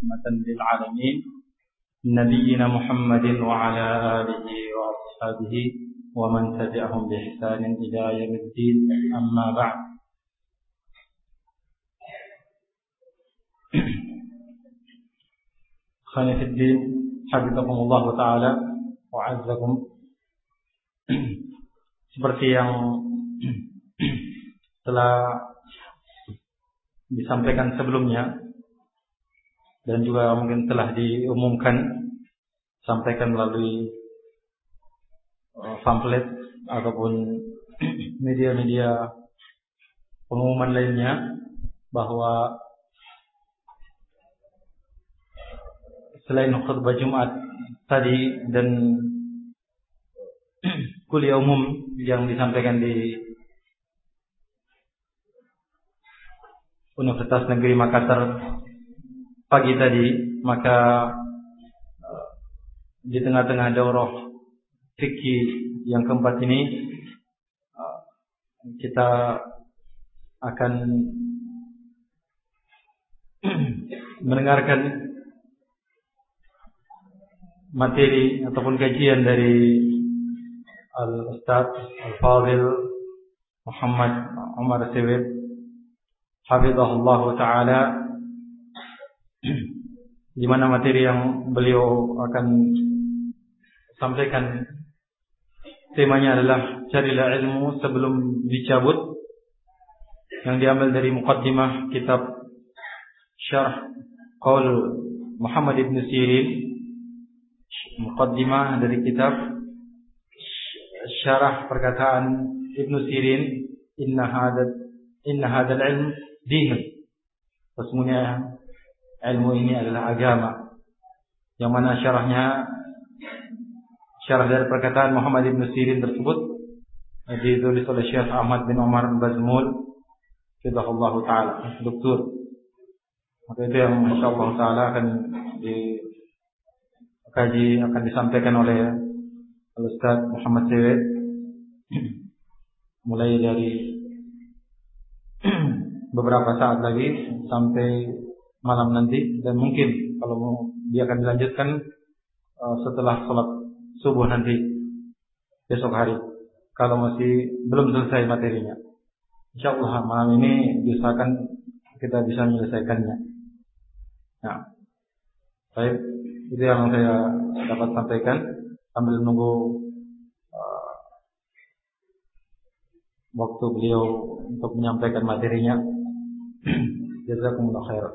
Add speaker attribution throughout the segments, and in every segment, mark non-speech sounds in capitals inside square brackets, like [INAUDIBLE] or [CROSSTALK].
Speaker 1: رحمة للعالمين. نبينا محمد وعلى آله وأصحابه ومن تبعهم بإحسان إلى يوم الدين. أما بعد. خاني في الدين حفظكم الله تعالى وعزكم. seperti yang [CLEARS THROAT] telah disampaikan sebelumnya dan juga mungkin telah diumumkan sampaikan melalui uh, pamflet ataupun [CLEARS THROAT] media-media pengumuman lainnya bahwa selain khutbah Jumat tadi dan [CLEARS THROAT] kuliah umum yang disampaikan di Universitas Negeri Makassar pagi tadi, maka eh, di tengah-tengah daurah fikih yang keempat ini eh, kita akan [CLEARS THROAT] mendengarkan materi ataupun kajian dari Al-Ustaz Al-Fadil Muhammad Umar Sewib hafizahullah taala di mana materi yang beliau akan sampaikan. Temanya adalah carilah ilmu sebelum dicabut. Yang diambil dari muqaddimah kitab Syarh Qaul Muhammad Ibn Sirin. Muqaddimah dari kitab Syarah perkataan Ibn Sirin. Inna hadad inna hadal ilm din. Sesungguhnya ilmu ini adalah agama. Yang mana syarahnya syarah dari perkataan Muhammad ibn Sirin tersebut ditulis oleh Syekh Ahmad bin Umar Bazmul Allah taala, doktor. Maka itu yang insyaallah taala akan dikaji akan disampaikan oleh Al-Ustaz Muhammad Sewet mulai dari [CLEARS THROAT] beberapa saat lagi sampai malam nanti dan mungkin kalau mau dia akan dilanjutkan uh, setelah sholat subuh nanti besok hari kalau masih belum selesai materinya. Insya Allah malam ini diusahakan kita bisa menyelesaikannya. Nah, baik itu yang saya dapat sampaikan sambil menunggu uh, waktu beliau untuk menyampaikan materinya. [CLEARS THROAT] Jazakumullah khairan.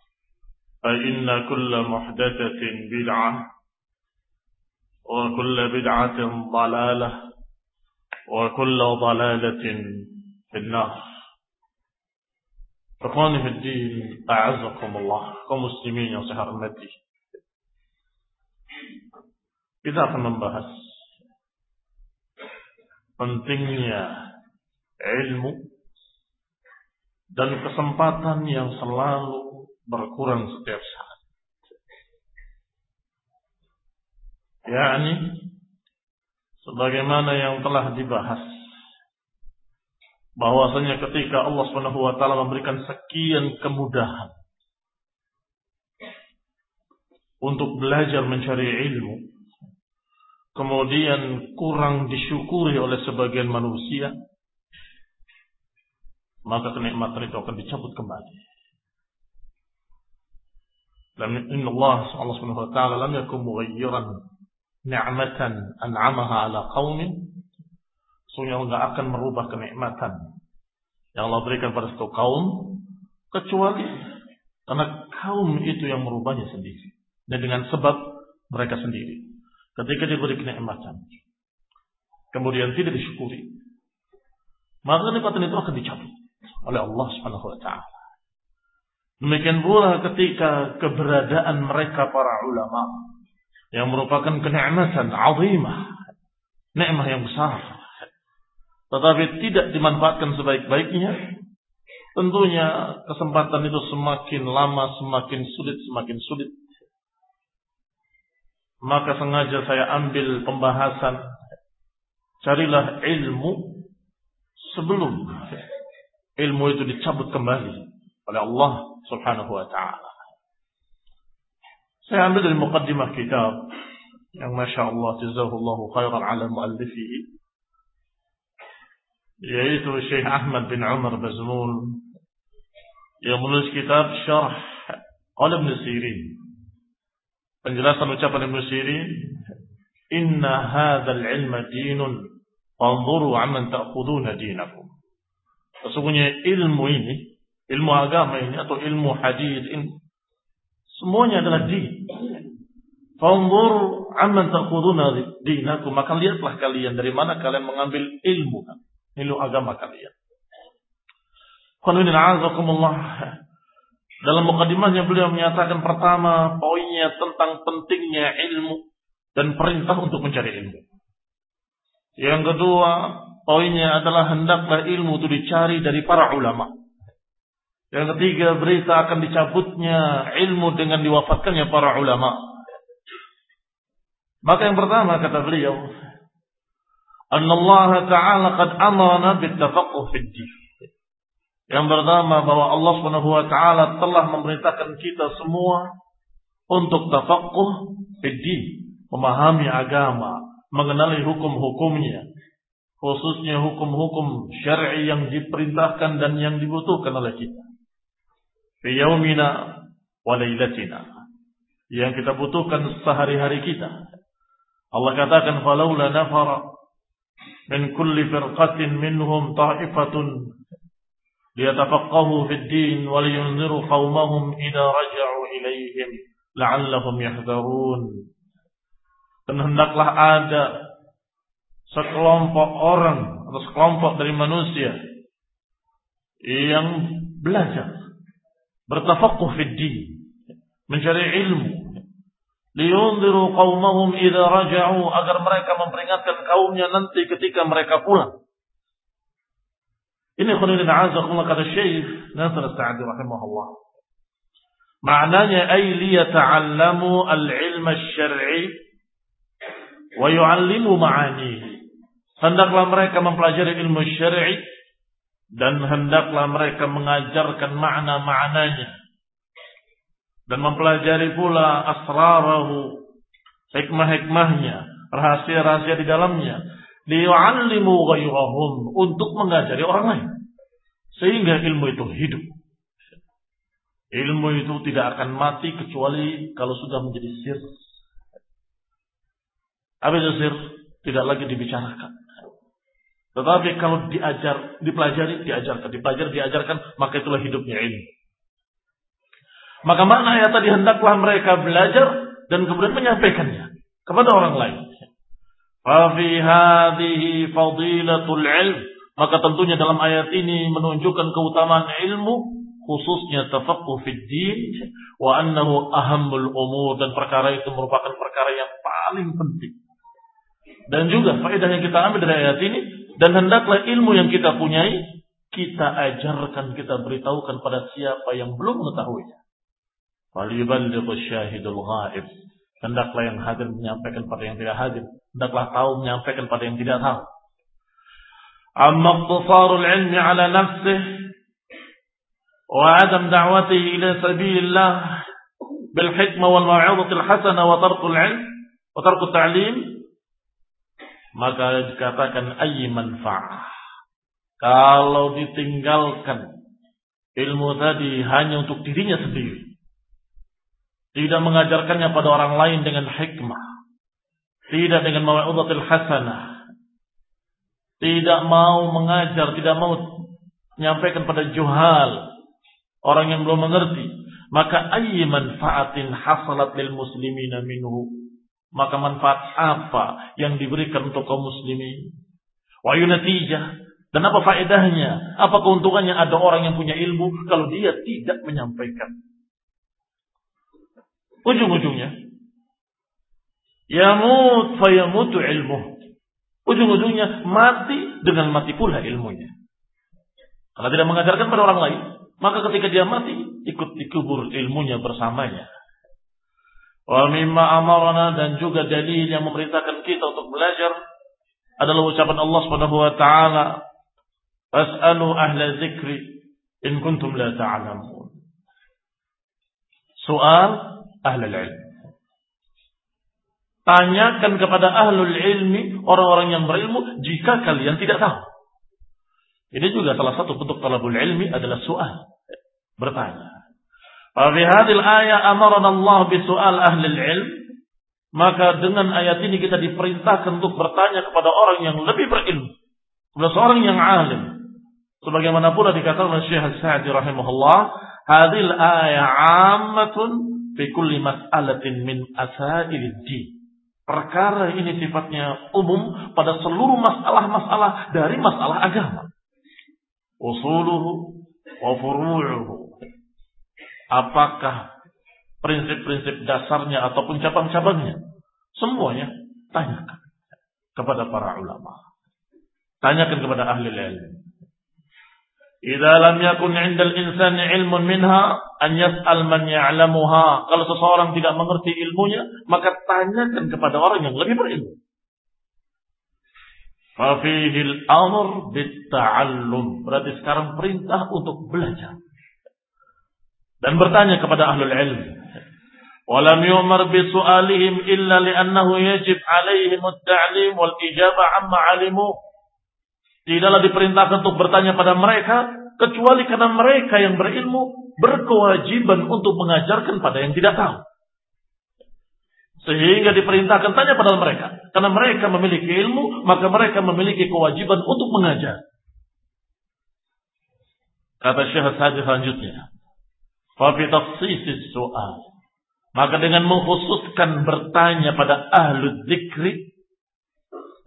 Speaker 2: فإن كل محدثة بدعة وكل بدعة ضلالة وكل ضلالة في النار. إخواني في الدين أعزكم الله كمسلمين يا صحر المدي Kita akan membahas pentingnya ilmu dan kesempatan yang selalu berkurang setiap saat. yakni sebagaimana yang telah dibahas bahwasanya ketika Allah Subhanahu wa taala memberikan sekian kemudahan untuk belajar mencari ilmu kemudian kurang disyukuri oleh sebagian manusia, maka kenikmatan itu akan dicabut kembali. Dan inna Allah Allah Subhanahu wa taala lam yakun mughayyiran ni'matan an'amaha ala sungguh enggak akan merubah kenikmatan yang Allah berikan pada satu kaum kecuali karena kaum itu yang merubahnya sendiri dan dengan sebab mereka sendiri. Ketika diberi kenikmatan. Kemudian tidak disyukuri. Maka kenikmatan itu akan dicabut oleh Allah Subhanahu wa taala. Demikian pula ketika keberadaan mereka para ulama yang merupakan kenikmatan azimah, nikmah yang besar. Tetapi tidak dimanfaatkan sebaik-baiknya, tentunya kesempatan itu semakin lama semakin sulit semakin sulit maka sengaja saya ambil pembahasan carilah ilmu sebelum ilmu itu dicabut kembali oleh Allah سبحانه وتعالى. سيعمل المقدمة كتاب ما شاء الله تزاه الله خيرا على مؤلفه. يعيته الشيخ أحمد بن عمر بزمول. يقول كتاب شرح قال ابن سيرين. penjelasan ucapan ابن سيرين. إن هذا العلم دين. فانظروا عمن تأخذون دينكم. Sesungguhnya ilmu ini ilmu agama ini atau ilmu hadis ini semuanya adalah din. Fanzuru amman ta'khuduna dinakum, maka lihatlah kalian dari mana kalian mengambil ilmu, ilmu agama kalian. Dalam mukadimahnya beliau menyatakan pertama poinnya tentang pentingnya ilmu dan perintah untuk mencari ilmu. Yang kedua, poinnya adalah hendaklah ilmu itu dicari dari para ulama. Yang ketiga, berita akan dicabutnya ilmu dengan diwafatkannya para ulama. Maka yang pertama kata beliau, Allah Ta'ala qad amana bitafaqquh fid. Yang pertama bahwa Allah Subhanahu wa taala telah memerintahkan kita semua untuk tafaqquh fid memahami agama, mengenali hukum-hukumnya, khususnya hukum-hukum syar'i yang diperintahkan dan yang dibutuhkan oleh kita fi wa lailatina yang kita butuhkan sehari-hari kita. Allah katakan falaula nafara min kulli firqatin minhum ta'ifatun liyatafaqahu fid din wa liyunziru qaumahum idza raja'u ilaihim la'allahum yahdharun. Dan hendaklah ada sekelompok orang atau sekelompok dari manusia yang belajar bertafakuh fid din mencari ilmu liyunziru qaumahum idza raja'u agar mereka memperingatkan kaumnya nanti ketika mereka pulang ini khulilin azakumullah kata Syekh Nasr Sa'di rahimahullah. Maknanya ay liyata'allamu al-ilm syar'i wa yu'allimu ma'anihi. Hendaklah mereka mempelajari ilmu syar'i dan hendaklah mereka mengajarkan makna-maknanya. Dan mempelajari pula asrarahu hikmah-hikmahnya rahasia-rahasia di dalamnya. Liyu'allimu ghairahum untuk mengajari orang lain. Sehingga ilmu itu hidup. Ilmu itu tidak akan mati kecuali kalau sudah menjadi sir. Apa itu sir? Tidak lagi dibicarakan tetapi kalau diajar, dipelajari, diajarkan, dipelajari, diajarkan, maka itulah hidupnya ilmu. Maka mana ya tadi hendaklah mereka belajar dan kemudian menyampaikannya kepada orang lain. Fafi hadhihi fadilatul ilm. Maka tentunya dalam ayat ini menunjukkan keutamaan ilmu khususnya tafaqquh fid din wa annahu ahammul umur dan perkara itu merupakan perkara yang paling penting. Dan juga faedah yang kita ambil dari ayat ini dan hendaklah ilmu yang kita punyai kita ajarkan, kita beritahukan pada siapa yang belum mengetahuinya. Faliballighu syahidul ghaib. Hendaklah yang hadir menyampaikan pada yang tidak hadir. Hendaklah tahu menyampaikan pada yang tidak tahu. Amma iqtisarul ilmi ala nafsih wa adam da'watihi ila sabilillah bil hikmah wal mau'izatil hasanah wa tarkul ilm wa tarkut ta'lim maka dikatakan ayyi manfa'ah. Kalau ditinggalkan ilmu tadi hanya untuk dirinya sendiri tidak mengajarkannya pada orang lain dengan hikmah. Tidak dengan mawa'udhatil hasanah. Tidak mau mengajar, tidak mau menyampaikan pada juhal. Orang yang belum mengerti. Maka ayyi manfaatin hasalat lil muslimina minhu. Maka manfaat apa yang diberikan untuk kaum muslimin? Wa natijah. Dan apa faedahnya? Apa keuntungannya ada orang yang punya ilmu kalau dia tidak menyampaikan? Ujung-ujungnya yamut fayamutu ilmu. Ujung-ujungnya mati dengan mati pula ilmunya. Kalau tidak mengajarkan pada orang lain, maka ketika dia mati ikut dikubur ilmunya bersamanya. Wa mimma amarana dan juga dalil yang memerintahkan kita untuk belajar adalah ucapan Allah Subhanahu wa taala, "Fas'alu ahla dzikri in kuntum la ta'lamun." Soal ahlul ilm. Tanyakan kepada ahlul ilmi, orang-orang yang berilmu, jika kalian tidak tahu. Ini juga salah satu bentuk talabul ilmi adalah soal. Bertanya. Fi hadil ayat amaran Allah bi soal ahli ilm. Maka dengan ayat ini kita diperintahkan untuk bertanya kepada orang yang lebih berilmu. Kepada seorang yang alim. Sebagaimana pula dikatakan oleh Syekh Sa'di rahimahullah, hadil ayat ammatun fi kulli mas'alatin min asailid Perkara ini sifatnya umum pada seluruh masalah-masalah dari masalah agama. Usuluhu wa furu'uhu. Apakah prinsip-prinsip dasarnya ataupun cabang-cabangnya? Semuanya tanyakan kepada para ulama. Tanyakan kepada ahli ilmu. Idza lam yakun 'inda al-insan 'ilmun minha an yas'al man ya'lamuha. Kalau seseorang tidak mengerti ilmunya, maka tanyakan kepada orang yang lebih berilmu. Fa fihi al-amr bit-ta'allum. Berarti sekarang perintah untuk belajar. Dan bertanya kepada ahlul ilm. Walam yu'mar bi su'alihim illa li'annahu yajib 'alaihim at-ta'lim wal ijabah amma 'alimu. Tidaklah diperintahkan untuk bertanya pada mereka kecuali karena mereka yang berilmu berkewajiban untuk mengajarkan pada yang tidak tahu. Sehingga diperintahkan tanya pada mereka. Karena mereka memiliki ilmu, maka mereka memiliki kewajiban untuk mengajar. Kata Syekh Sadi selanjutnya. Fafi tafsisis soal. Maka dengan mengkhususkan bertanya pada ahlu dzikri,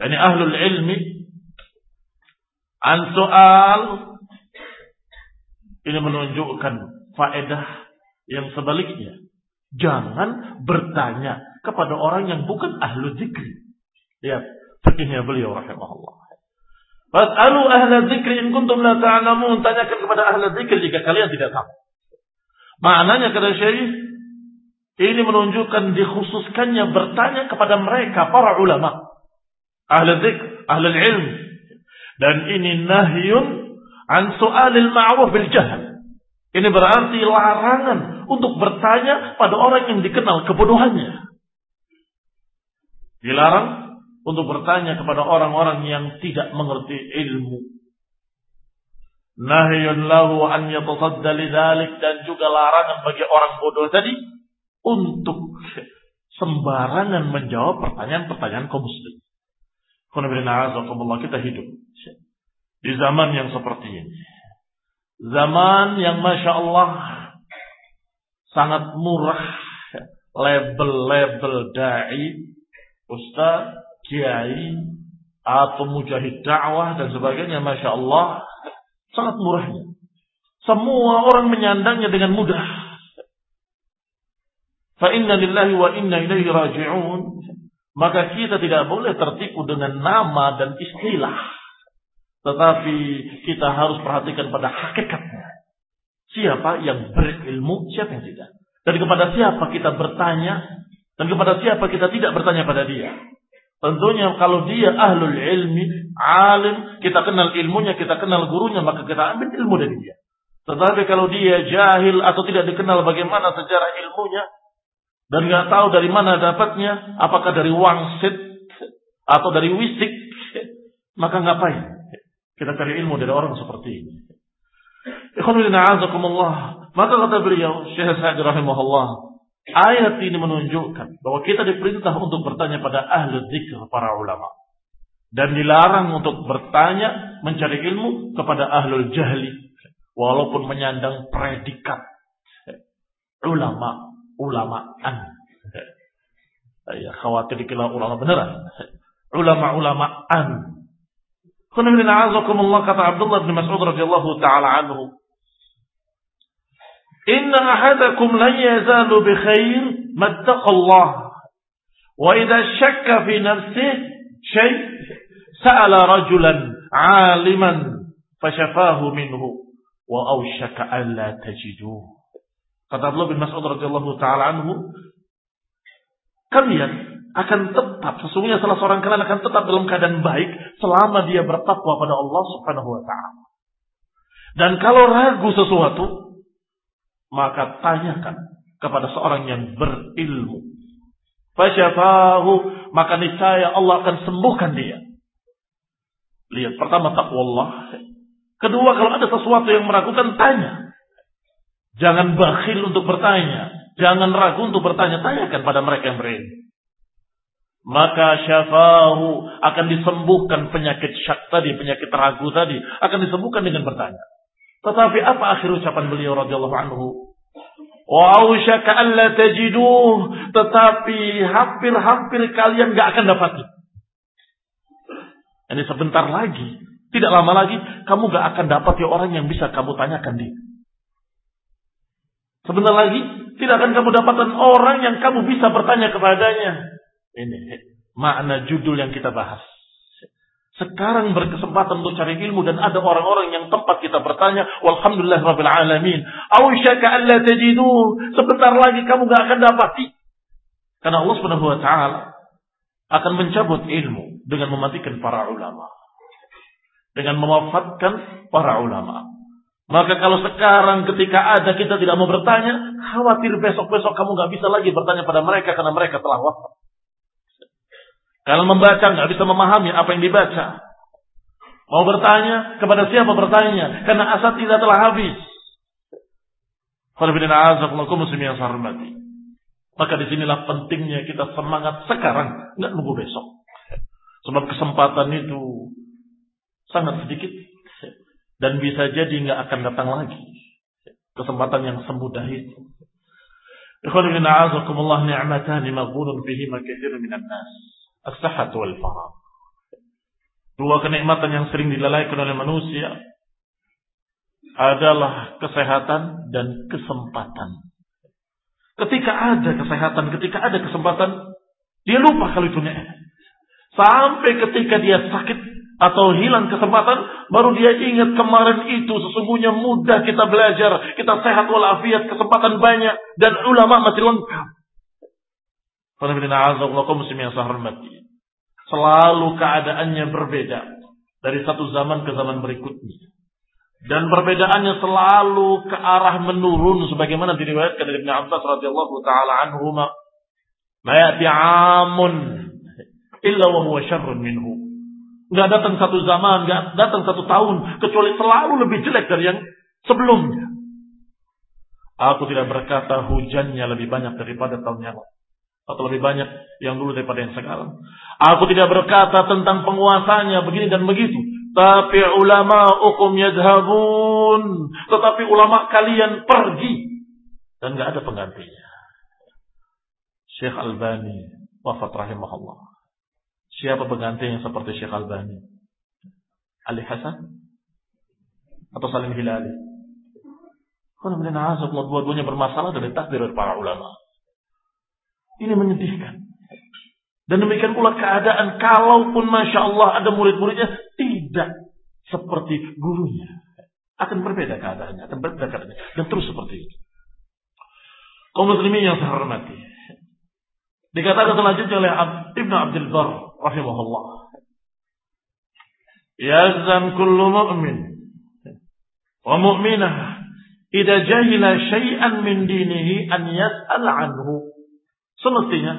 Speaker 2: yani ahlul ilmi, An soal ini menunjukkan faedah yang sebaliknya. Jangan bertanya kepada orang yang bukan ahlu zikri. Lihat, fikihnya beliau rahimahullah. Fas'alu ahla zikri in kuntum la ta'lamun. Tanyakan kepada ahla zikri jika kalian tidak tahu. Maknanya kata Syekh, Ini menunjukkan dikhususkannya bertanya kepada mereka para ulama. Ahli dzikr, ahli ilm. Dan ini nahyun an su'alil ma'ruf bil jahl. Ini berarti larangan untuk bertanya pada orang yang dikenal kebodohannya. Dilarang untuk bertanya kepada orang-orang yang tidak mengerti ilmu. Nahyun lahu an yatasadda lidhalik dan juga larangan bagi orang bodoh tadi untuk sembarangan menjawab pertanyaan-pertanyaan kaum muslim. Kita hidup di zaman yang seperti ini. Zaman yang Masya Allah sangat murah label-label da'i, ustaz, kiai, atau mujahid dakwah dan sebagainya. Masya Allah sangat murahnya. Semua orang menyandangnya dengan mudah. Fa inna lillahi wa inna ilaihi raji'un. Maka kita tidak boleh tertipu dengan nama dan istilah. Tetapi kita harus perhatikan pada hakikatnya. Siapa yang berilmu, siapa yang tidak. Dan kepada siapa kita bertanya, dan kepada siapa kita tidak bertanya pada dia. Tentunya kalau dia ahlul ilmi, alim, kita kenal ilmunya, kita kenal gurunya, maka kita ambil ilmu dari dia. Tetapi kalau dia jahil atau tidak dikenal bagaimana sejarah ilmunya, dan nggak tahu dari mana dapatnya, apakah dari wangsit atau dari wisik, maka ngapain? Kita cari ilmu dari orang seperti ini. Maka kata beliau, Syekh Sa'id rahimahullah, ayat ini menunjukkan bahwa kita diperintah untuk bertanya pada ahli zikr para ulama. Dan dilarang untuk bertanya, mencari ilmu kepada ahlul jahli. Walaupun menyandang predikat. Ulama, ulamaan. Ya, khawatir dikira ulama beneran. Ulama-ulamaan kata Abdullah bin Mas'ud radhiyallahu taala anhu. Inna ahadakum la yazalu bi khair mattaqallah. Wa idza shakka fi nafsihi shay sa'ala rajulan 'aliman fashafahu minhu wa awshaka an la tajiduhu. Kata Abdullah bin Mas'ud radhiyallahu taala anhu, kalian akan tetap sesungguhnya salah seorang kalian akan tetap dalam keadaan baik selama dia bertakwa pada Allah Subhanahu wa taala. Dan kalau ragu sesuatu, maka tanyakan kepada seorang yang berilmu. Fasyafahu, maka niscaya Allah akan sembuhkan dia. Lihat, pertama takwa Allah. Kedua, kalau ada sesuatu yang meragukan, tanya. Jangan bakhil untuk bertanya. Jangan ragu untuk bertanya. Tanyakan pada mereka yang berilmu maka syafahu akan disembuhkan penyakit syak tadi, penyakit ragu tadi, akan disembuhkan dengan bertanya. Tetapi apa akhir ucapan beliau radhiyallahu anhu? Wa alla tajiduh, tetapi hampir-hampir kalian gak akan dapat. Ini sebentar lagi, tidak lama lagi kamu gak akan dapat ya orang yang bisa kamu tanyakan dia. Sebentar lagi tidak akan kamu dapatkan orang yang kamu bisa bertanya kepadanya. Ini makna judul yang kita bahas. Sekarang berkesempatan untuk cari ilmu dan ada orang-orang yang tempat kita bertanya, walhamdulillah rabbil alamin. Tajidu. Sebentar lagi kamu gak akan dapati. Karena Allah Subhanahu wa taala akan mencabut ilmu dengan mematikan para ulama. Dengan mewafatkan para ulama. Maka kalau sekarang ketika ada kita tidak mau bertanya, khawatir besok-besok kamu gak bisa lagi bertanya pada mereka karena mereka telah wafat. Kalau membaca nggak bisa memahami apa yang dibaca. Mau bertanya kepada siapa bertanya? Karena asat tidak telah habis. Maka di sinilah pentingnya kita semangat sekarang, nggak nunggu besok. Sebab kesempatan itu sangat sedikit dan bisa jadi nggak akan datang lagi. Kesempatan yang semudah itu. Ikhwan bin a'azakumullah ni'matani maghbunun fihima katsirun minan nas as-sahat wal farah. Dua kenikmatan yang sering dilalaikan oleh manusia adalah kesehatan dan kesempatan. Ketika ada kesehatan, ketika ada kesempatan, dia lupa kalau itu nikmat. Sampai ketika dia sakit atau hilang kesempatan, baru dia ingat kemarin itu sesungguhnya mudah kita belajar, kita sehat walafiat, kesempatan banyak dan ulama masih lengkap. Selalu keadaannya berbeda dari satu zaman ke zaman berikutnya. Dan perbedaannya selalu ke arah menurun sebagaimana diriwayatkan dari Ibnu Abbas radhiyallahu taala anhuma. Ma ya'ti 'amun illa wa huwa syarrun minhu. Enggak datang satu zaman, enggak datang satu tahun kecuali selalu lebih jelek dari yang sebelumnya. Aku tidak berkata hujannya lebih banyak daripada tahun yang lalu. Atau lebih banyak yang dulu daripada yang sekarang. Aku tidak berkata tentang penguasanya begini dan begitu. Tapi ulama hukum yadhabun. Tetapi ulama kalian pergi. Dan gak ada penggantinya. Syekh Albani wafat rahimahullah. Siapa pengganti yang seperti Syekh Albani? Ali Hasan? Atau Salim Hilali? Karena dua-duanya bermasalah dari takdir para ulama. Ini menyedihkan. Dan demikian pula keadaan kalaupun Masya Allah ada murid-muridnya tidak seperti gurunya. Akan berbeda keadaannya. Akan berbeda keadaannya. Dan terus seperti itu. Kaum muslimin yang saya hormati. Dikatakan selanjutnya oleh Ibn Abdul Bar rahimahullah. Yazan kullu mu'min wa mu'minah Ida jahila syai'an min dinihi an yas'al anhu. Semestinya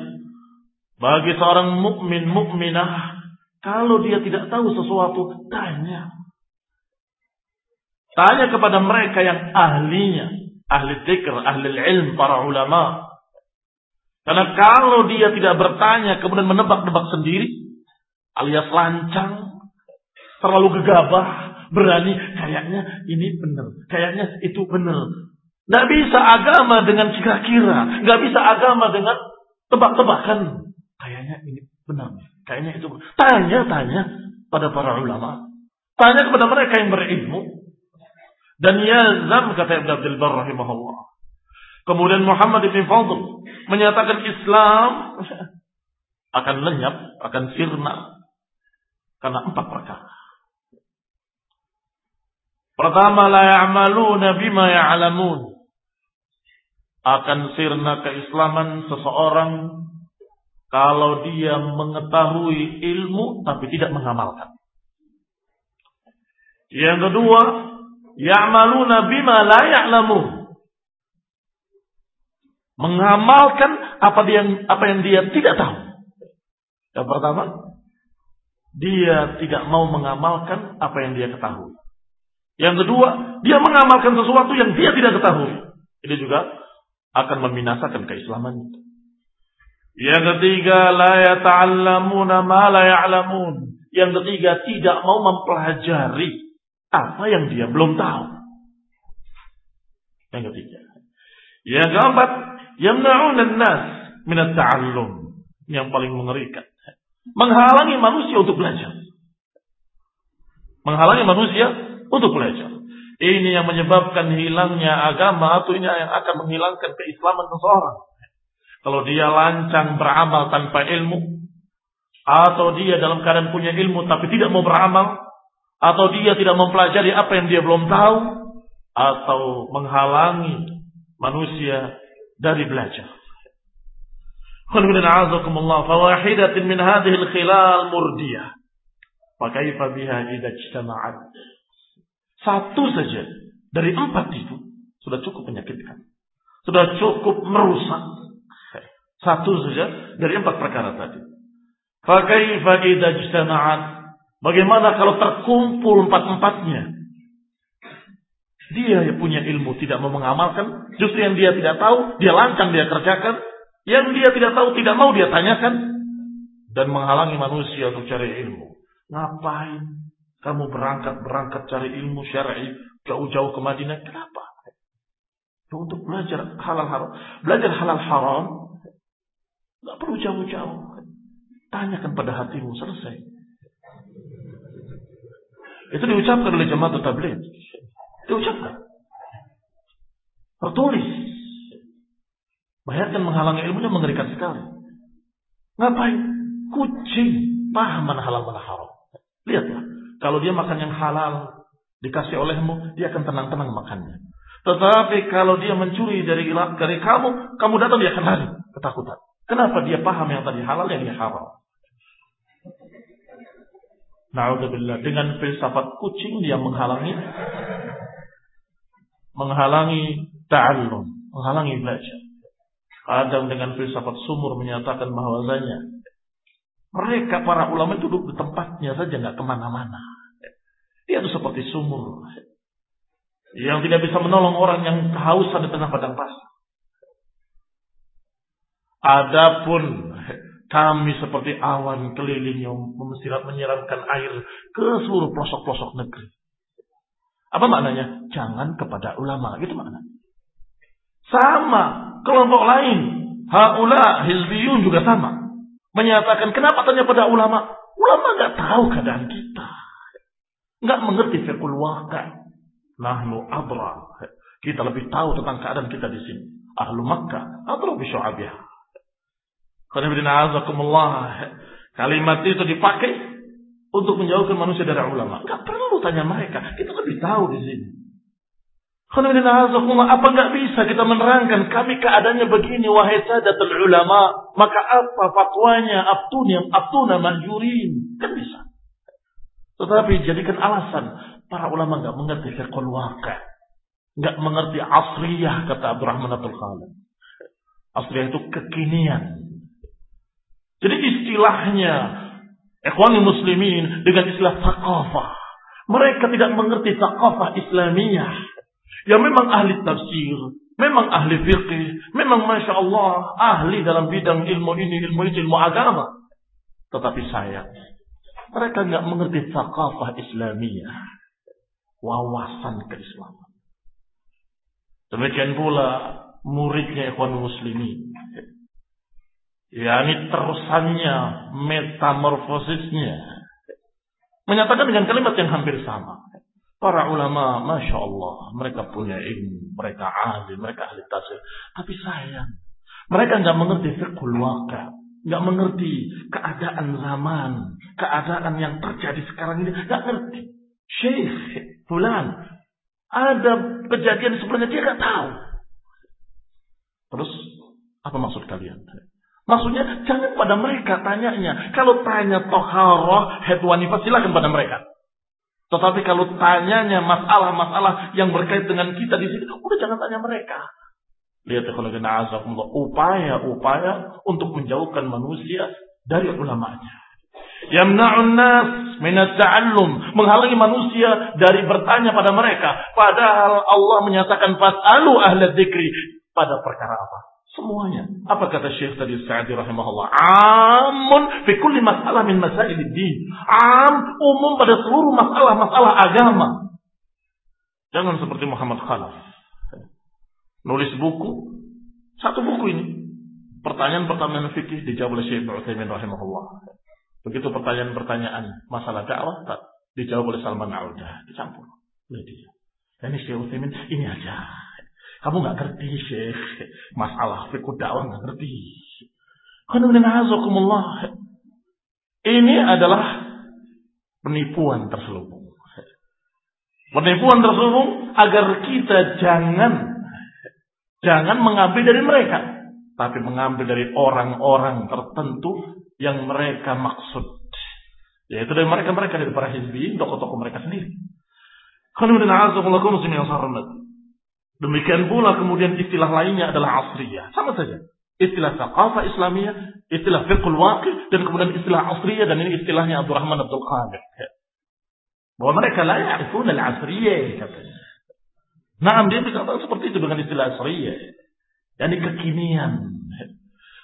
Speaker 2: bagi seorang mukmin mukminah kalau dia tidak tahu sesuatu tanya. Tanya kepada mereka yang ahlinya, ahli dzikr, ahli ilm, para ulama. Karena kalau dia tidak bertanya kemudian menebak-nebak sendiri alias lancang, terlalu gegabah, berani kayaknya ini benar, kayaknya itu benar. Nggak bisa agama dengan kira-kira, nggak bisa agama dengan tebak-tebakan. Kayaknya ini benar, kayaknya itu. Tanya-tanya pada para ulama, tanya kepada mereka yang berilmu. Dan yazam kata Ibn Abdul Bar rahimahullah. Kemudian Muhammad bin Fadl menyatakan Islam [LAUGHS] akan lenyap, akan sirna karena empat perkara. Pertama la ya'maluna bima ya'lamun. Akan sirna keislaman seseorang kalau dia mengetahui ilmu tapi tidak mengamalkan. Yang kedua, ya'maluna bima la ya'lamun. Mengamalkan apa yang apa yang dia tidak tahu. Yang pertama, dia tidak mau mengamalkan apa yang dia ketahui. Yang kedua, dia mengamalkan sesuatu yang dia tidak ketahui. Ini juga akan membinasakan keislamannya. Yang ketiga, la yata'allamuna ma la ya'lamun. Yang ketiga, tidak mau mempelajari apa yang dia belum tahu. Yang ketiga. Yang keempat, yamna'un an-nas min at-ta'allum. Yang paling mengerikan. Menghalangi manusia untuk belajar. Menghalangi manusia untuk belajar. Ini yang menyebabkan hilangnya agama atau ini yang akan menghilangkan keislaman seseorang. Kalau dia lancang beramal tanpa ilmu, atau dia dalam keadaan punya ilmu tapi tidak mau beramal, atau dia tidak mempelajari apa yang dia belum tahu, atau menghalangi manusia dari belajar. Fawahidatin min hadhil khilal murdiyah. Fakaifa biha idha. Satu saja dari empat itu sudah cukup menyakitkan. Sudah cukup merusak. Satu saja dari empat perkara tadi. Fakaifa idza ijtama'at? Bagaimana kalau terkumpul empat-empatnya? Dia yang punya ilmu tidak mau mengamalkan, justru yang dia tidak tahu, dia lancang dia kerjakan, yang dia tidak tahu tidak mau dia tanyakan dan menghalangi manusia untuk cari ilmu. Ngapain? Kamu berangkat-berangkat cari ilmu syar'i jauh-jauh ke Madinah. Kenapa? Untuk belajar halal haram. Belajar halal haram. Gak perlu jauh-jauh. Tanyakan pada hatimu. Selesai. Itu diucapkan oleh jemaat tabligh. Diucapkan. Tertulis. Bayangkan menghalangi ilmunya mengerikan sekali. Ngapain? Kucing paham mana halal mana haram. Lihatlah. Kalau dia makan yang halal, dikasih olehmu, dia akan tenang-tenang makannya. Tetapi kalau dia mencuri dari dari kamu, kamu datang dia akan lari, ketakutan. Kenapa dia paham yang tadi halal yang ini haram? Na'udzubillah. Dengan filsafat kucing dia menghalangi menghalangi ta'allum, menghalangi belajar. Kadang dengan filsafat sumur menyatakan bahwasanya mereka para ulama itu duduk di tempatnya saja nggak ke mana-mana. Dia itu seperti sumur yang tidak bisa menolong orang yang kehausan di tengah padang pasir. Adapun kami seperti awan keliling yang mensirat menyiramkan air ke seluruh pelosok-pelosok negeri. Apa maknanya? Jangan kepada ulama. Gitu maknanya. Sama kelompok lain. Haula hizbiyun juga sama. Menyatakan kenapa tanya pada ulama? Ulama nggak tahu keadaan kita. Nggak mengerti fikul waqi'. Nahnu adra. Kita lebih tahu tentang keadaan kita di sini. Ahlu Makkah adra bi syu'abiha. Kalimat itu dipakai untuk menjauhkan manusia dari ulama. Enggak perlu tanya mereka. Kita lebih tahu di sini. Apa nggak bisa kita menerangkan? Kami keadaannya begini wahai sadatul ulama. Maka apa fatwanya? Abtuna abtuna manjurin. Kan bisa. Tetapi jadikan alasan. Para ulama nggak mengerti fiqhul waqi' nggak mengerti asriyah kata Abdurrahman Abdul Khalid asriyah itu kekinian. Jadi istilahnya ikhwani muslimin dengan istilah thaqafah. Mereka tidak mengerti thaqafah Islamiyah. Yang memang ahli tafsir, memang ahli fikih, memang masya Allah ahli dalam bidang ilmu ini, ilmu ini, ilmu agama. Tetapi saya, mereka nggak mengerti thaqafah Islamiyah, wawasan keislaman. Demikian pula muridnya ikhwan muslimin yakni terusannya, metamorfosisnya. Menyatakan dengan kalimat yang hampir sama. Para ulama, Masya Allah, mereka punya ilmu, mereka ahli, mereka ahli tasir. Tapi sayang, mereka nggak mengerti fiqhul waka, nggak mengerti keadaan zaman, keadaan yang terjadi sekarang ini, nggak ngerti. Syekh, Fulan, ada kejadian sebenarnya dia nggak tahu. Terus, apa maksud kalian? Maksudnya jangan pada mereka tanyanya. Kalau tanya toharoh, head wanifah silakan pada mereka. Tetapi kalau tanyanya masalah-masalah yang berkait dengan kita di sini, udah jangan tanya mereka. Lihat ikhwanullah upaya-upaya untuk menjauhkan manusia dari ulamanya. Yamna'un nas minat ta'allum. Menghalangi manusia dari bertanya pada mereka. Padahal Allah menyatakan fas'alu ahla dzikri. Pada perkara apa? Semuanya. Apa kata Syekh tadi Sa'adi rahimahullah? Amun fi kulli masalah min masail din. Am umum pada seluruh masalah-masalah agama. Jangan seperti Muhammad Khalaf. Nulis buku, satu buku ini. Pertanyaan-pertanyaan fikih dijawab oleh Syekh Utsaimin rahimahullah. Begitu pertanyaan-pertanyaan masalah dakwah tak dijawab oleh Salman Audah, dicampur. Ini Syekh Utsaimin ini aja. Kamu nggak ngerti, Syekh. Masalah fikih dakwah nggak ngerti. Ini adalah penipuan terselubung. Penipuan terselubung agar kita jangan jangan mengambil dari mereka, tapi mengambil dari orang-orang tertentu yang mereka maksud. Yaitu dari mereka-mereka dari para hizbi, tokoh-tokoh mereka sendiri. Kalau Demikian pula kemudian istilah lainnya adalah asriyah. Sama saja. Istilah thaqafah Islamiyah, istilah fiqhul waqi, dan kemudian istilah asriyah, dan ini istilahnya Abdurrahman Abdul Qadir. Bahwa mereka la ya'rifun al-asriyah. Nah, dia berkata seperti itu dengan istilah asriyah. Yani kekinian.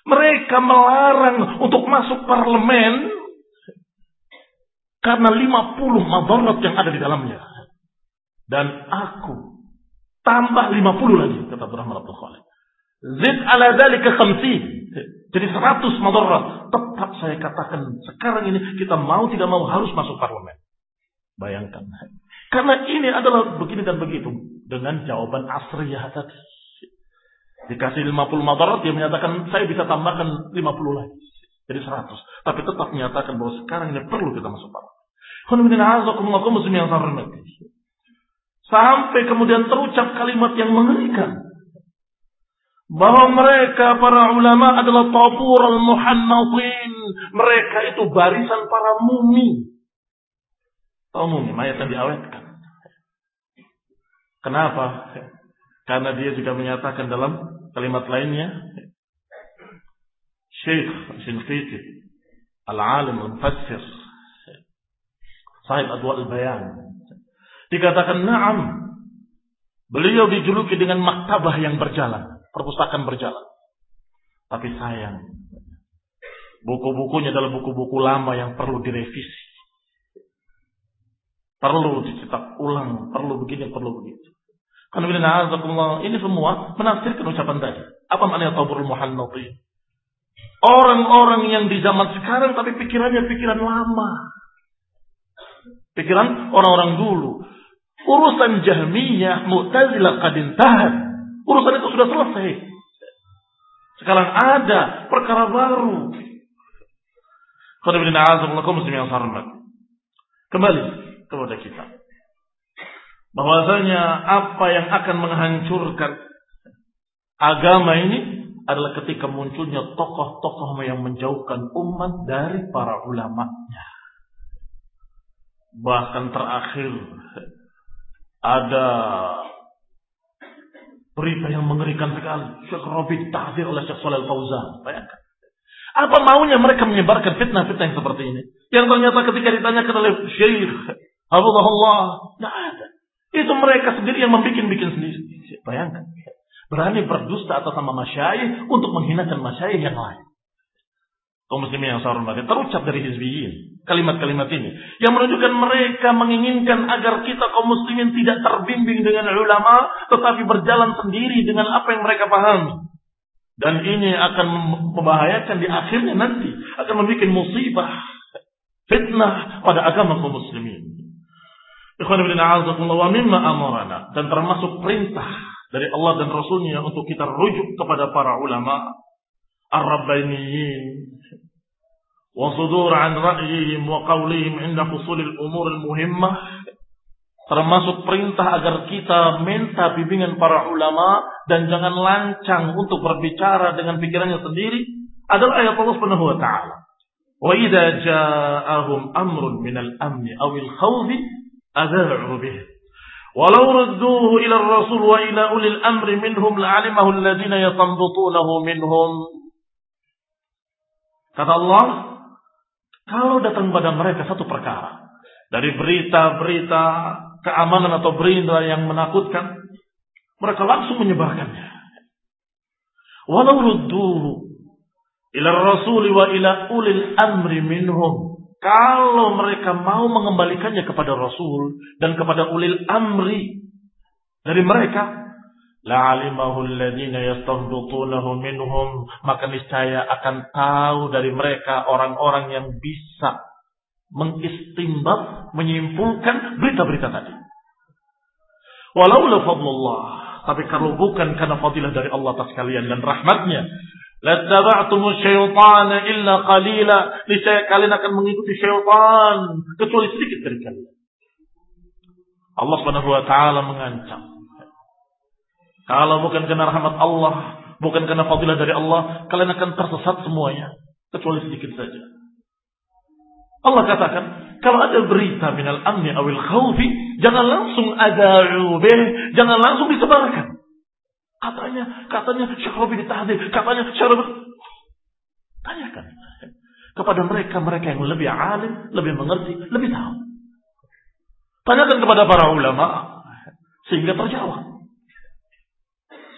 Speaker 2: Mereka melarang untuk masuk parlemen karena 50 madarat yang ada di dalamnya. Dan aku Tambah 50 lagi, kata Abdurrahman Abdul Khalid. Zid ala dalika khamsin. Jadi 100 madarat. Tetap saya katakan, sekarang ini kita mau tidak mau harus masuk parlemen. Bayangkan. Karena ini adalah begini dan begitu. Dengan jawaban asriyah tadi. Dikasih 50 madarat, dia menyatakan saya bisa tambahkan 50 lagi. Jadi 100. Tapi tetap menyatakan bahwa sekarang ini perlu kita masuk parlemen. Sampai kemudian terucap kalimat yang mengerikan. bahwa mereka para ulama adalah tabur al-muhannatin. Mereka itu barisan para mumi. Tahu mumi, mayat yang diawetkan. Kenapa? Karena dia juga menyatakan dalam kalimat lainnya, Syekh Sinfiti, Al-Alim Al-Mufassir, Sahib Adwa Al-Bayan, dikatakan, Naam, beliau dijuluki dengan maktabah yang berjalan perpustakaan berjalan. Tapi sayang, buku-bukunya adalah buku-buku lama yang perlu direvisi. Perlu dicetak ulang, perlu begini, perlu begitu. Karena ini semua menafsirkan ucapan tadi. Apa maknanya taburul muhannati? Orang-orang yang di zaman sekarang tapi pikirannya pikiran lama. Pikiran orang-orang dulu. Urusan Jahmiyah, Mu'tazilah kadintahan. Urusan itu sudah selesai. Sekarang ada perkara baru. Kembali kepada kita. Bahwasanya apa yang akan menghancurkan agama ini adalah ketika munculnya tokoh-tokoh yang menjauhkan umat dari para ulamanya. Bahkan terakhir ada Berita yang mengerikan sekali. Syekh Rabi tahdir oleh Syekh Salih Fauzan. Bayangkan. Apa maunya mereka menyebarkan fitnah-fitnah yang seperti ini? Yang ternyata ketika ditanyakan oleh Syekh Allah, tidak ada. Itu mereka sendiri yang membuat-bikin sendiri. Bayangkan. Berani berdusta atas nama masyayikh untuk menghinakan masyayikh yang lain kaum muslimin yang hormati terucap dari hizbiyin kalimat-kalimat ini. Yang menunjukkan mereka menginginkan agar kita kaum muslimin tidak terbimbing dengan ulama tetapi berjalan sendiri dengan apa yang mereka pahami. Dan ini akan membahayakan di akhirnya nanti. Akan membuat musibah fitnah pada agama kaum muslimin. Dan termasuk perintah dari Allah dan Rasulnya untuk kita rujuk kepada para ulama. Ar-rabbaniyin وصدور عن رأيهم وقولهم عند فصول الأمور المهمة termasuk perintah agar kita minta bimbingan para ulama dan jangan lancang untuk berbicara dengan pikirannya sendiri adalah ayat Allah Subhanahu wa taala. Wa idza ja'ahum amrun min al-amn aw al-khawf adha'u bih. Walau radduhu ila ar-rasul wa ila ulil amri minhum la'alimahu alladhina yatanbutunahu minhum. Kata Allah, kalau datang pada mereka satu perkara dari berita-berita keamanan atau berita yang menakutkan, mereka langsung menyebarkannya. Walau rudduhu ila rasul wa ila ulil amri minhum. Kalau mereka mau mengembalikannya kepada Rasul dan kepada ulil amri dari mereka, la'alimahu alladhina yastanbitunahu minhum. Maka niscaya akan tahu dari mereka orang-orang yang bisa mengistimbat menyimpulkan berita-berita tadi. Walau la fadlullah. Tapi kalau bukan karena fadilah dari Allah atas kalian dan rahmatnya lattaba'tum syaitana illa qalila. Niscaya kalian akan mengikuti syaitan kecuali sedikit dari kalian. Allah Subhanahu wa taala mengancam kalau bukan karena rahmat Allah, bukan karena fadilah dari Allah, kalian akan tersesat semuanya. Kecuali sedikit saja. Allah katakan, kalau ada berita minal amni awil khawfi, jangan langsung ada bih, jangan langsung disebarkan. Katanya, katanya Syekh Rabi ditahdir, katanya Syekh Rabi... Tanyakan kepada mereka, mereka yang lebih alim, lebih mengerti, lebih tahu. Tanyakan kepada para ulama, sehingga terjawab.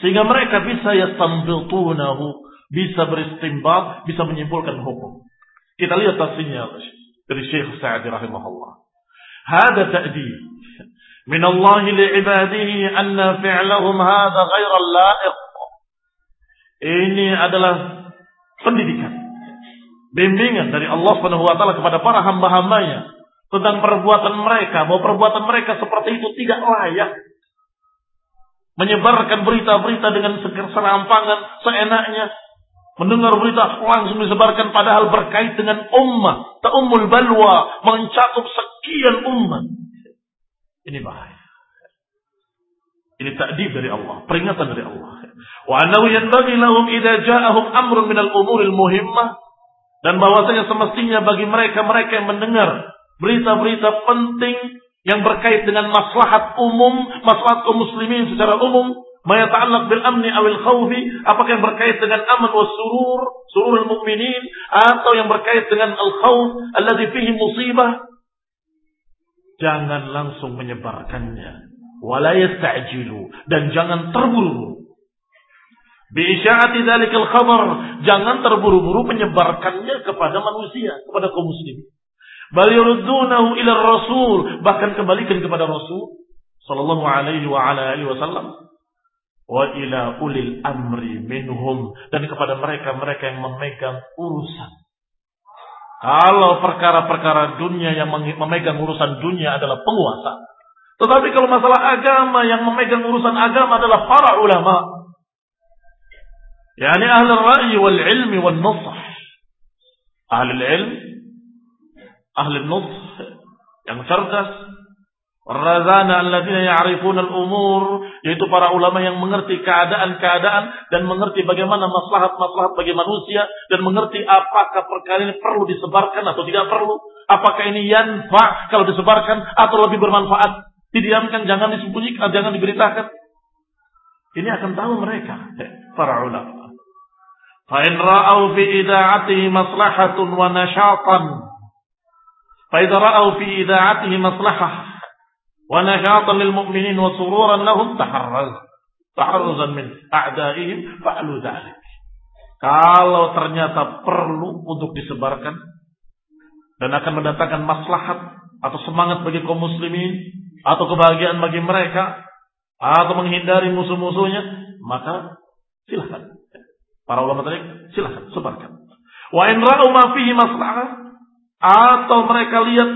Speaker 2: Sehingga mereka bisa yastambitunahu, bisa beristimbat, bisa menyimpulkan hukum. Kita lihat tafsirnya dari Syekh Sa'di rahimahullah. Hada ta'dib min Allah li'ibadihi anna fi'lahum hada ghaira la'iq. Ini adalah pendidikan. Bimbingan dari Allah Subhanahu wa taala kepada para hamba-hambanya tentang perbuatan mereka, bahwa perbuatan mereka seperti itu tidak layak menyebarkan berita-berita dengan serampangan seenaknya. Mendengar berita langsung disebarkan padahal berkait dengan ummah. Ta'ummul balwa mencakup sekian umat ini bahaya. Ini takdir dari Allah, peringatan dari Allah. Wa annahu yanbaghi lahum idza ja'ahum amrun minal umuril muhimmah. Dan bahwasanya semestinya bagi mereka-mereka yang mendengar berita-berita penting yang berkait dengan maslahat umum, maslahat kaum muslimin secara umum, ma yata'allaq bil amni awil khawfi, apakah yang berkait dengan aman wa surur, sururul mukminin atau yang berkait dengan al khawf alladhi fihi musibah, jangan langsung menyebarkannya. Wala yasta'jilu dan jangan terburu-buru. Bi'isya'ati dzalikal khabar, jangan terburu-buru menyebarkannya kepada manusia, kepada kaum muslimin. Bal yurdunahu ila rasul, bahkan kembalikan kepada Rasul sallallahu alaihi wa ala alihi wasallam wa ila ulil amri minhum dan kepada mereka-mereka yang memegang urusan kalau perkara-perkara dunia yang memegang urusan dunia adalah penguasa. Tetapi kalau masalah agama yang memegang urusan agama adalah para ulama. Yani ahli ra'i wal ilmi wal nusah. Ahli ilm, ahli nusah yang cerdas, Razana alladzina ya'rifuna al-umur yaitu para ulama yang mengerti keadaan-keadaan dan mengerti bagaimana maslahat-maslahat bagi manusia dan mengerti apakah perkara ini perlu disebarkan atau tidak perlu. Apakah ini yanfa kalau disebarkan atau lebih bermanfaat. Didiamkan, jangan disembunyikan, jangan diberitakan. Ini akan tahu mereka, para ulama. Fa in ra'au fi ida'atihi maslahatun wa nashatan. Fa idza ra'au fi ida'atihi maslahah ونشاطا للمؤمنين وسرورا لهم تحرز تحرزا من أعدائهم فعلوا ذلك kalau ternyata perlu untuk disebarkan dan akan mendatangkan maslahat atau semangat bagi kaum muslimin atau kebahagiaan bagi mereka atau menghindari musuh-musuhnya maka silahkan para ulama tadi silahkan sebarkan wa in ra'u ma fihi maslahah atau mereka lihat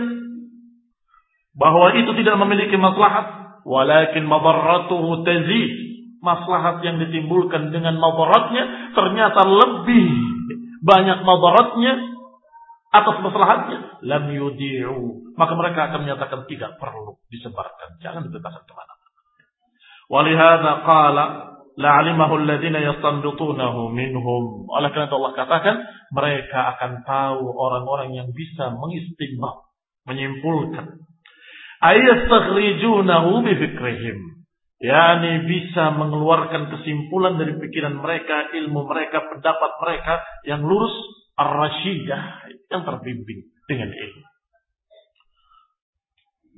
Speaker 2: bahwa itu tidak memiliki maslahat, walakin madarratuhu tazid. Maslahat yang ditimbulkan dengan madaratnya ternyata lebih banyak madaratnya atas maslahatnya. Lam yudi'u. Maka mereka akan menyatakan tidak perlu disebarkan. Jangan diberitakan ke mana-mana. Walihada qala la'alimahu alladhina yastandutunahu minhum. Oleh karena itu Allah katakan, mereka akan tahu orang-orang yang bisa mengistimewa, menyimpulkan ayastakhrijunahu bifikrihim yakni bisa mengeluarkan kesimpulan dari pikiran mereka, ilmu mereka, pendapat mereka yang lurus ar-rasyidah yang terbimbing dengan ilmu.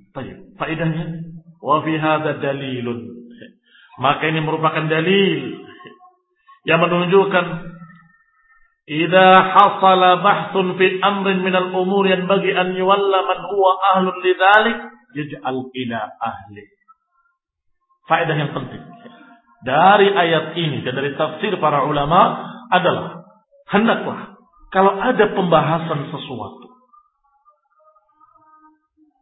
Speaker 2: Baik, faedahnya wa fi hadha dalilun. Maka ini merupakan dalil yang menunjukkan idza hasala bahthun fi amrin min al-umur yang bagi an yuwalla man huwa ahlun lidzalik yaj'al ila ahli. Faedah yang penting dari ayat ini dan dari tafsir para ulama adalah hendaklah kalau ada pembahasan sesuatu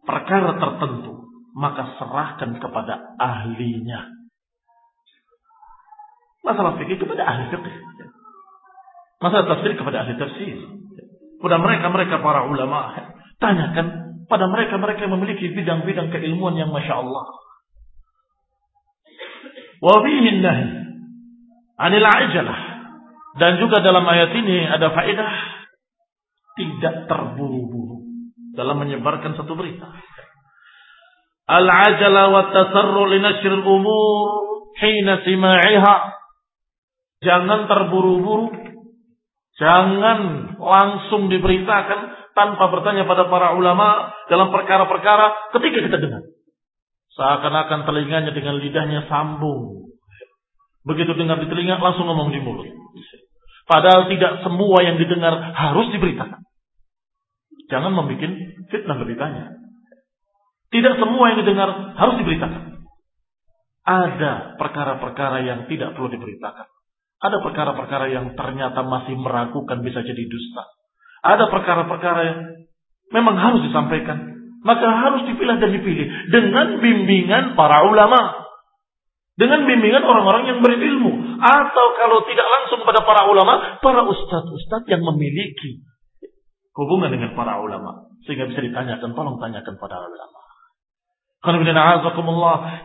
Speaker 2: perkara tertentu maka serahkan kepada ahlinya. Masalah fikih kepada ahli fikih. Masalah tafsir kepada ahli tafsir. Kepada mereka-mereka para ulama tanyakan pada mereka-mereka yang memiliki bidang-bidang keilmuan yang masya Allah. Wa fihi nahi anil ajalah. Dan juga dalam ayat ini ada faedah tidak terburu-buru dalam menyebarkan satu berita. Al-ajala wa tasarru li nashr al-umur hina sima'iha. Jangan terburu-buru. Jangan langsung diberitakan tanpa bertanya pada para ulama dalam perkara-perkara ketika kita dengar. Seakan-akan telinganya dengan lidahnya sambung. Begitu dengar di telinga langsung ngomong di mulut. Padahal tidak semua yang didengar harus diberitakan. Jangan membuat fitnah beritanya. Tidak semua yang didengar harus diberitakan. Ada perkara-perkara yang tidak perlu diberitakan. Ada perkara-perkara yang ternyata masih meragukan bisa jadi dusta. Ada perkara-perkara yang memang harus disampaikan. Maka harus dipilah dan dipilih. Dengan bimbingan para ulama. Dengan bimbingan orang-orang yang berilmu. Atau kalau tidak langsung pada para ulama, para ustadz-ustadz yang memiliki hubungan dengan para ulama. Sehingga bisa ditanyakan, tolong tanyakan pada ulama.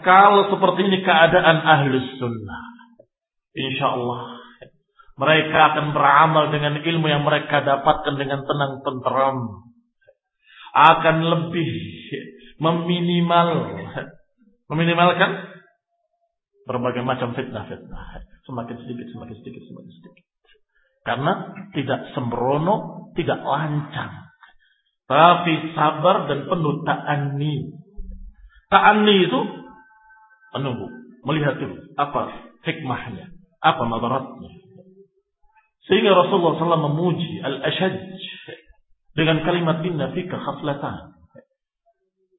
Speaker 2: Kalau seperti ini keadaan ahlus sunnah. Insya Allah. Mereka akan beramal dengan ilmu yang mereka dapatkan dengan tenang tenteram. Akan lebih meminimal. Meminimalkan berbagai macam fitnah-fitnah. Semakin sedikit, semakin sedikit, semakin sedikit. Karena tidak sembrono, tidak lancang. Tapi sabar dan penuh ta'ani. Ta'ani itu menunggu, melihat dulu apa hikmahnya, apa madaratnya. Sehingga Rasulullah SAW memuji al-ashaj dengan kalimat inna fika khaflatan.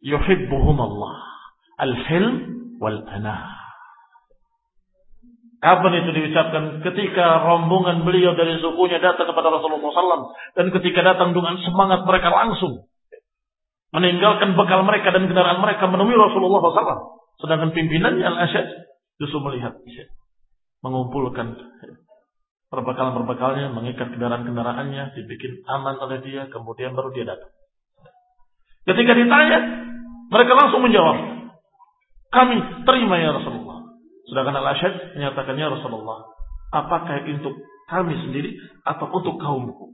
Speaker 2: Yuhibbuhum Allah. Al-hilm wal-anah. Kapan itu diucapkan? Ketika rombongan beliau dari sukunya datang kepada Rasulullah SAW. Dan ketika datang dengan semangat mereka langsung. Meninggalkan bekal mereka dan kendaraan mereka menemui Rasulullah SAW. Sedangkan pimpinannya Al-Asyad justru melihat. Mengumpulkan perbekalan-perbekalnya, mengikat kendaraan-kendaraannya, dibikin aman oleh dia, kemudian baru dia datang. Ketika ditanya, mereka langsung menjawab, kami terima ya Rasulullah. Sedangkan Al-Asyad menyatakannya Rasulullah, apakah untuk kami sendiri atau untuk kaumku?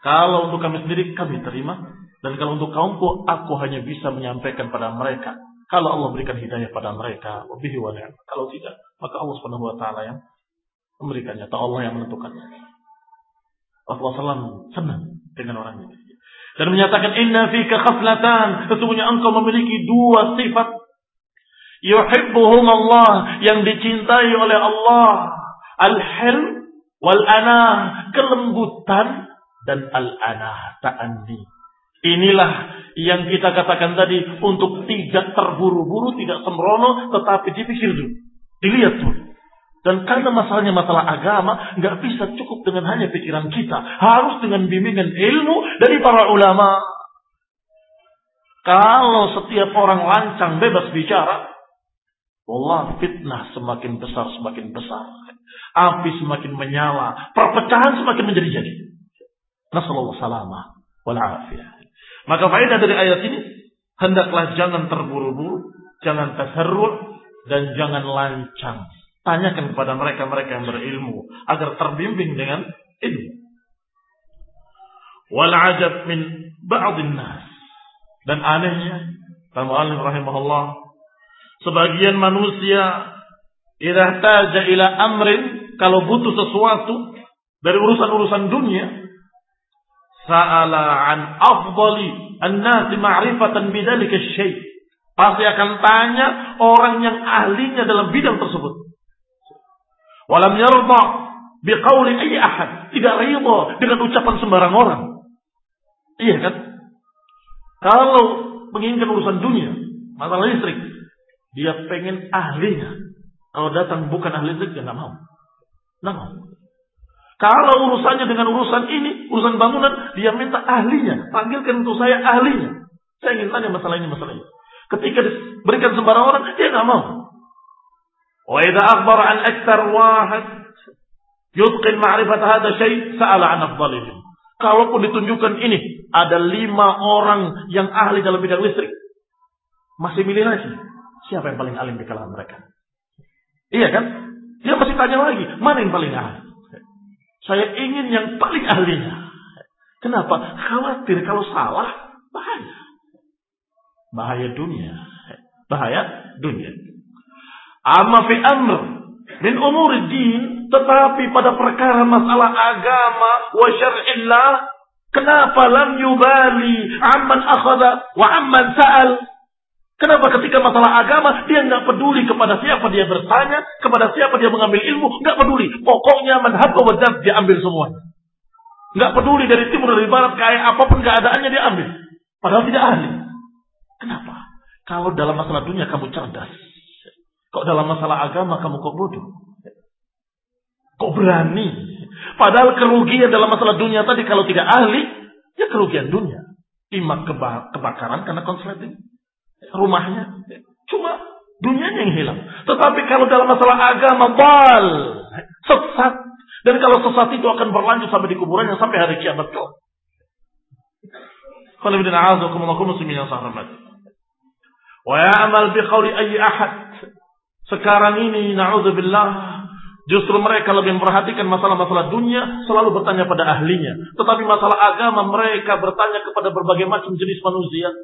Speaker 2: Kalau untuk kami sendiri kami terima dan kalau untuk kaumku aku hanya bisa menyampaikan pada mereka. Kalau Allah berikan hidayah pada mereka, wa Kalau tidak, maka Allah Subhanahu wa taala yang memberikannya atau Allah yang menentukannya. Rasulullah SAW senang dengan orang ini. Dan menyatakan inna fika khaslatan, sesungguhnya engkau memiliki dua sifat Yuhibbuhum Allah yang dicintai oleh Allah. Al-hilm wal anah, kelembutan dan al-anah, ta'anni. Inilah yang kita katakan tadi untuk tidak terburu-buru, tidak sembrono, tetapi dipikir dulu. Dilihat dulu. Dan karena masalahnya masalah agama, nggak bisa cukup dengan hanya pikiran kita. Harus dengan bimbingan ilmu dari para ulama. Kalau setiap orang lancang bebas bicara, Allah fitnah semakin besar semakin besar. Api semakin menyala. Perpecahan semakin menjadi-jadi. Nasallallahu salamah wal afiyah. Maka faedah dari ayat ini. Hendaklah jangan terburu-buru. Jangan tasarrul. Dan jangan lancang. Tanyakan kepada mereka-mereka yang berilmu. Agar terbimbing dengan ilmu. Wal ajab min ba'din nas. Dan anehnya. Kata Mu'alim rahimahullah Sebagian manusia idza taja ila amrin kalau butuh sesuatu dari urusan-urusan dunia sa'ala an afdali an-nasi ma'rifatan bidzalika syai' pasti akan tanya orang yang ahlinya dalam bidang tersebut walam yarda biqauli ayyi ahad tidak ridha dengan ucapan sembarang orang iya kan kalau menginginkan urusan dunia masalah listrik dia pengen ahlinya. Kalau datang bukan ahli zikir, dia nggak mau. Nggak mau. Kalau urusannya dengan urusan ini, urusan bangunan, dia minta ahlinya. Panggilkan untuk saya ahlinya. Saya ingin tanya masalah ini, masalah ini. Ketika diberikan sembarang orang, dia nggak mau. Wa idza akhbara an aktsar wahid yutqin ma'rifat hadha syai' sa'ala an afdalihim. Kalaupun ditunjukkan ini, ada lima orang yang ahli dalam bidang listrik. Masih milih lagi. Siapa yang paling alim di kalangan mereka? Iya kan? Dia masih tanya lagi, mana yang paling ahli? Saya ingin yang paling ahlinya. Kenapa? Khawatir kalau salah, bahaya. Bahaya dunia. Bahaya dunia. Amma fi amr min umur din, tetapi pada perkara masalah agama wa syar'illah, kenapa lam yubali amman akhada wa amman sa'al? Kenapa ketika masalah agama dia nggak peduli kepada siapa dia bertanya, kepada siapa dia mengambil ilmu, nggak peduli. Pokoknya manhaj wajib dia ambil semua. Nggak peduli dari timur dari barat kayak apa pun keadaannya dia ambil. Padahal tidak ahli. Kenapa? Kalau dalam masalah dunia kamu cerdas, kok dalam masalah agama kamu kok bodoh? Kok berani? Padahal kerugian dalam masalah dunia tadi kalau tidak ahli, ya kerugian dunia. Imak kebakaran karena konsleting rumahnya. Cuma dunianya yang hilang. Tetapi kalau dalam masalah agama, bal, sesat. Dan kalau sesat itu akan berlanjut sampai di kuburannya sampai hari kiamat kelak. Wa bi ahad. Sekarang ini naudzubillah Justru mereka lebih memperhatikan masalah-masalah dunia, selalu bertanya pada ahlinya. Tetapi masalah agama mereka bertanya kepada berbagai macam jenis manusia.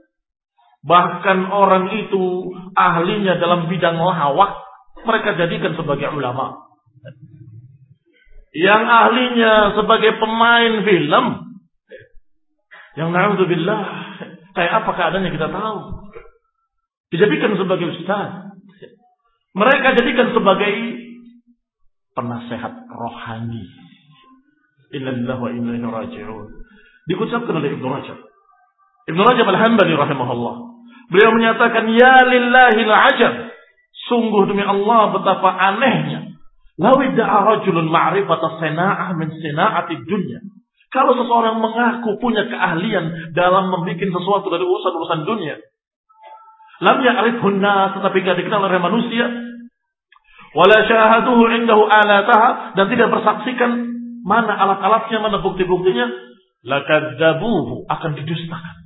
Speaker 2: Bahkan orang itu ahlinya dalam bidang lawak, mereka jadikan sebagai ulama. Yang ahlinya sebagai pemain film, yang na'udzubillah, kayak apa keadaannya kita tahu. Dijadikan sebagai ustaz. Mereka jadikan sebagai penasehat rohani. Innalillah wa inna ilaihi raji'un. Dikucapkan oleh Ibnu Rajab. Ibnu Rajab Al-Hambali rahimahullah. Beliau menyatakan ya lillahi al-ajab. Sungguh demi Allah betapa anehnya. Law idda'a rajulun ma'rifata sina'ah min sina'ati dunya. Kalau seseorang mengaku punya keahlian dalam membuat sesuatu dari urusan-urusan dunia. Lam ya'rifhun nas tetapi tidak dikenal oleh manusia wala syahaduhu indahu alataha dan tidak bersaksikan mana alat-alatnya, mana bukti-buktinya, lakadzabuhu akan didustakan.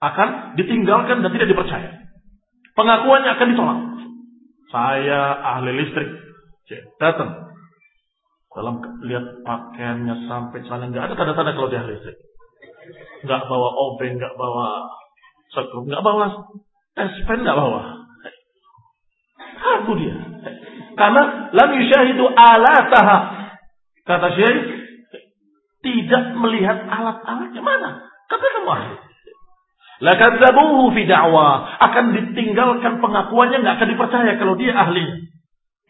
Speaker 2: Akan ditinggalkan dan tidak dipercaya. Pengakuannya akan ditolak. Saya ahli listrik. Datang. Dalam lihat pakaiannya sampai celana nggak ada tanda-tanda kalau dia ahli listrik. Nggak bawa obeng, nggak bawa sekrup, nggak bawa tes pen, nggak bawa. Aku dia. Karena lam yushahidu alataha. Kata Syekh, tidak melihat alat-alatnya mana. Kata kamu ahli. Lakadzabuhu fi da'wa. Akan ditinggalkan pengakuannya, nggak akan dipercaya kalau dia ahli.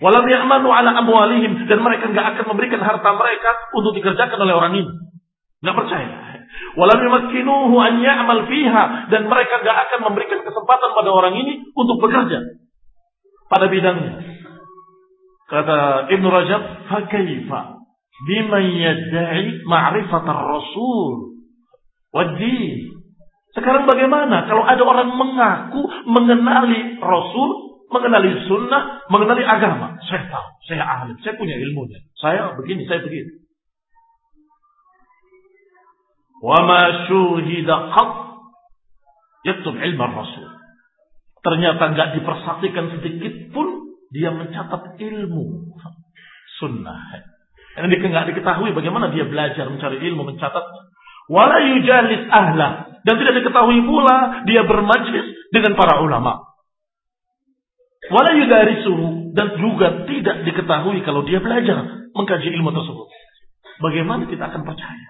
Speaker 2: Walam ya'manu ala amwalihim. Dan mereka nggak akan memberikan harta mereka untuk dikerjakan oleh orang ini. Nggak percaya. Walam yumakkinuhu an ya'mal fiha. Dan mereka nggak akan memberikan kesempatan pada orang ini untuk bekerja pada bidangnya. Kata Ibn Rajab, "Fakaifa biman yadda'i ma'rifat rasul wadi." Sekarang bagaimana kalau ada orang mengaku mengenali Rasul, mengenali sunnah, mengenali agama? Saya tahu, saya ahli, saya punya ilmunya. Saya begini, saya begini. Wa ma syuhida qat yaktub ilmu Rasul. Ternyata nggak dipersaksikan sedikit pun dia mencatat ilmu sunnah. Yang nggak diketahui bagaimana dia belajar mencari ilmu, mencatat. Wala yujalis ahla. Dan tidak diketahui pula dia bermajlis dengan para ulama. Wala yudarisu. Dan juga tidak diketahui kalau dia belajar mengkaji ilmu tersebut. Bagaimana kita akan percaya?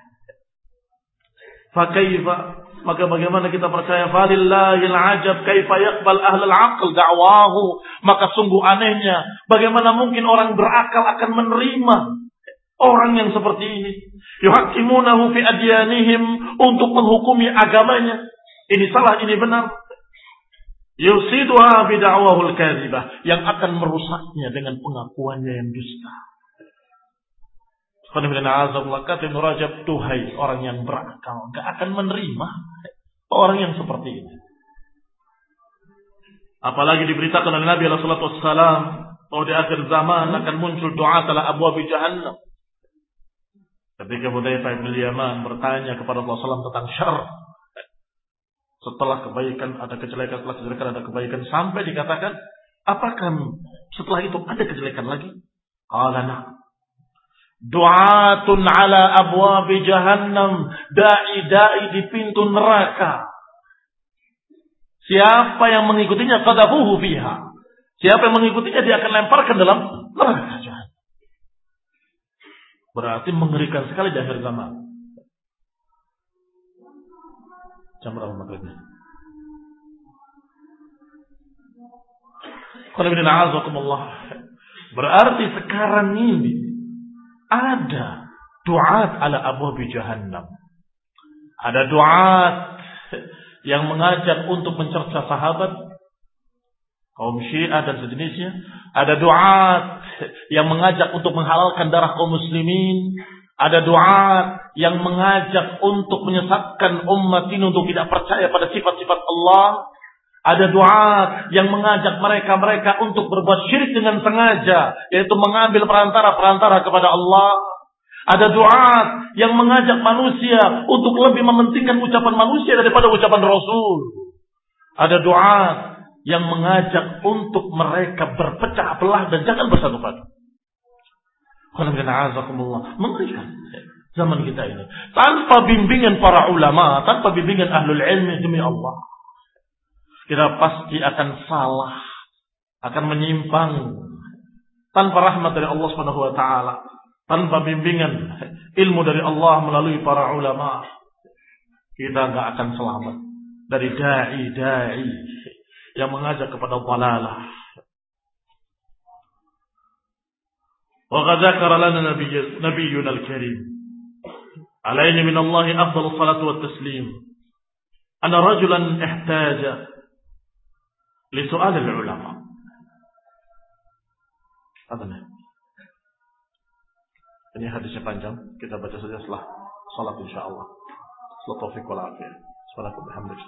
Speaker 2: Fakaifa maka bagaimana kita percaya falillahil ajab kaifa yaqbal ahlul aql da'wahu? Maka sungguh anehnya bagaimana mungkin orang berakal akan menerima orang yang seperti ini. Yuhakimunahu fi adyanihim untuk menghukumi agamanya. Ini salah, ini benar. Yusiduha bida'wahul kadhibah yang akan merusaknya dengan pengakuannya yang dusta. Kata Ibn Rajab, Tuhai orang yang berakal. Gak akan menerima orang yang seperti ini. Apalagi diberitakan oleh Nabi SAW bahwa di akhir zaman akan muncul doa telah abu abi jahannam. Ketika Hudzaifah bin Yaman bertanya kepada Rasulullah SAW tentang syar. Setelah kebaikan ada kejelekan, setelah kejelekan ada kebaikan. Sampai dikatakan, apakah setelah itu ada kejelekan lagi? Qala Du'atun ala abwabi jahannam. Da'i-da'i di pintu neraka. Siapa yang mengikutinya qadafuhu fiha. Siapa yang mengikutinya dia akan lemparkan dalam neraka. Berarti mengerikan sekali di akhir zaman. Jam berapa maghribnya? Berarti sekarang ini ada duat ala abu jahannam. Ada duat yang mengajak untuk mencerca sahabat kaum Syiah dan sejenisnya. Ada duat yang mengajak untuk menghalalkan darah kaum muslimin. Ada doa yang mengajak untuk menyesatkan umat ini untuk tidak percaya pada sifat-sifat Allah. Ada doa yang mengajak mereka-mereka untuk berbuat syirik dengan sengaja, yaitu mengambil perantara-perantara kepada Allah. Ada doa yang mengajak manusia untuk lebih mementingkan ucapan manusia daripada ucapan Rasul. Ada doa yang mengajak untuk mereka berpecah belah dan jangan bersatu padu. Mengerikan zaman kita ini. Tanpa bimbingan para ulama, tanpa bimbingan ahlul ilmi demi Allah. Kita pasti akan salah, akan menyimpang tanpa rahmat dari Allah Subhanahu wa taala, tanpa bimbingan ilmu dari Allah melalui para ulama. Kita nggak akan selamat dari dai-dai yang mengajak kepada dalalah. وقد ذكر لنا نبي نبينا الكريم عليه من الله أفضل الصلاة والتسليم أن رجلا احتاج لسؤال العلماء هذا Ini hadisnya panjang, kita baca saja setelah salat insyaallah. Setelah taufik wal afiyah. Subhanallahi wa bihamdihi,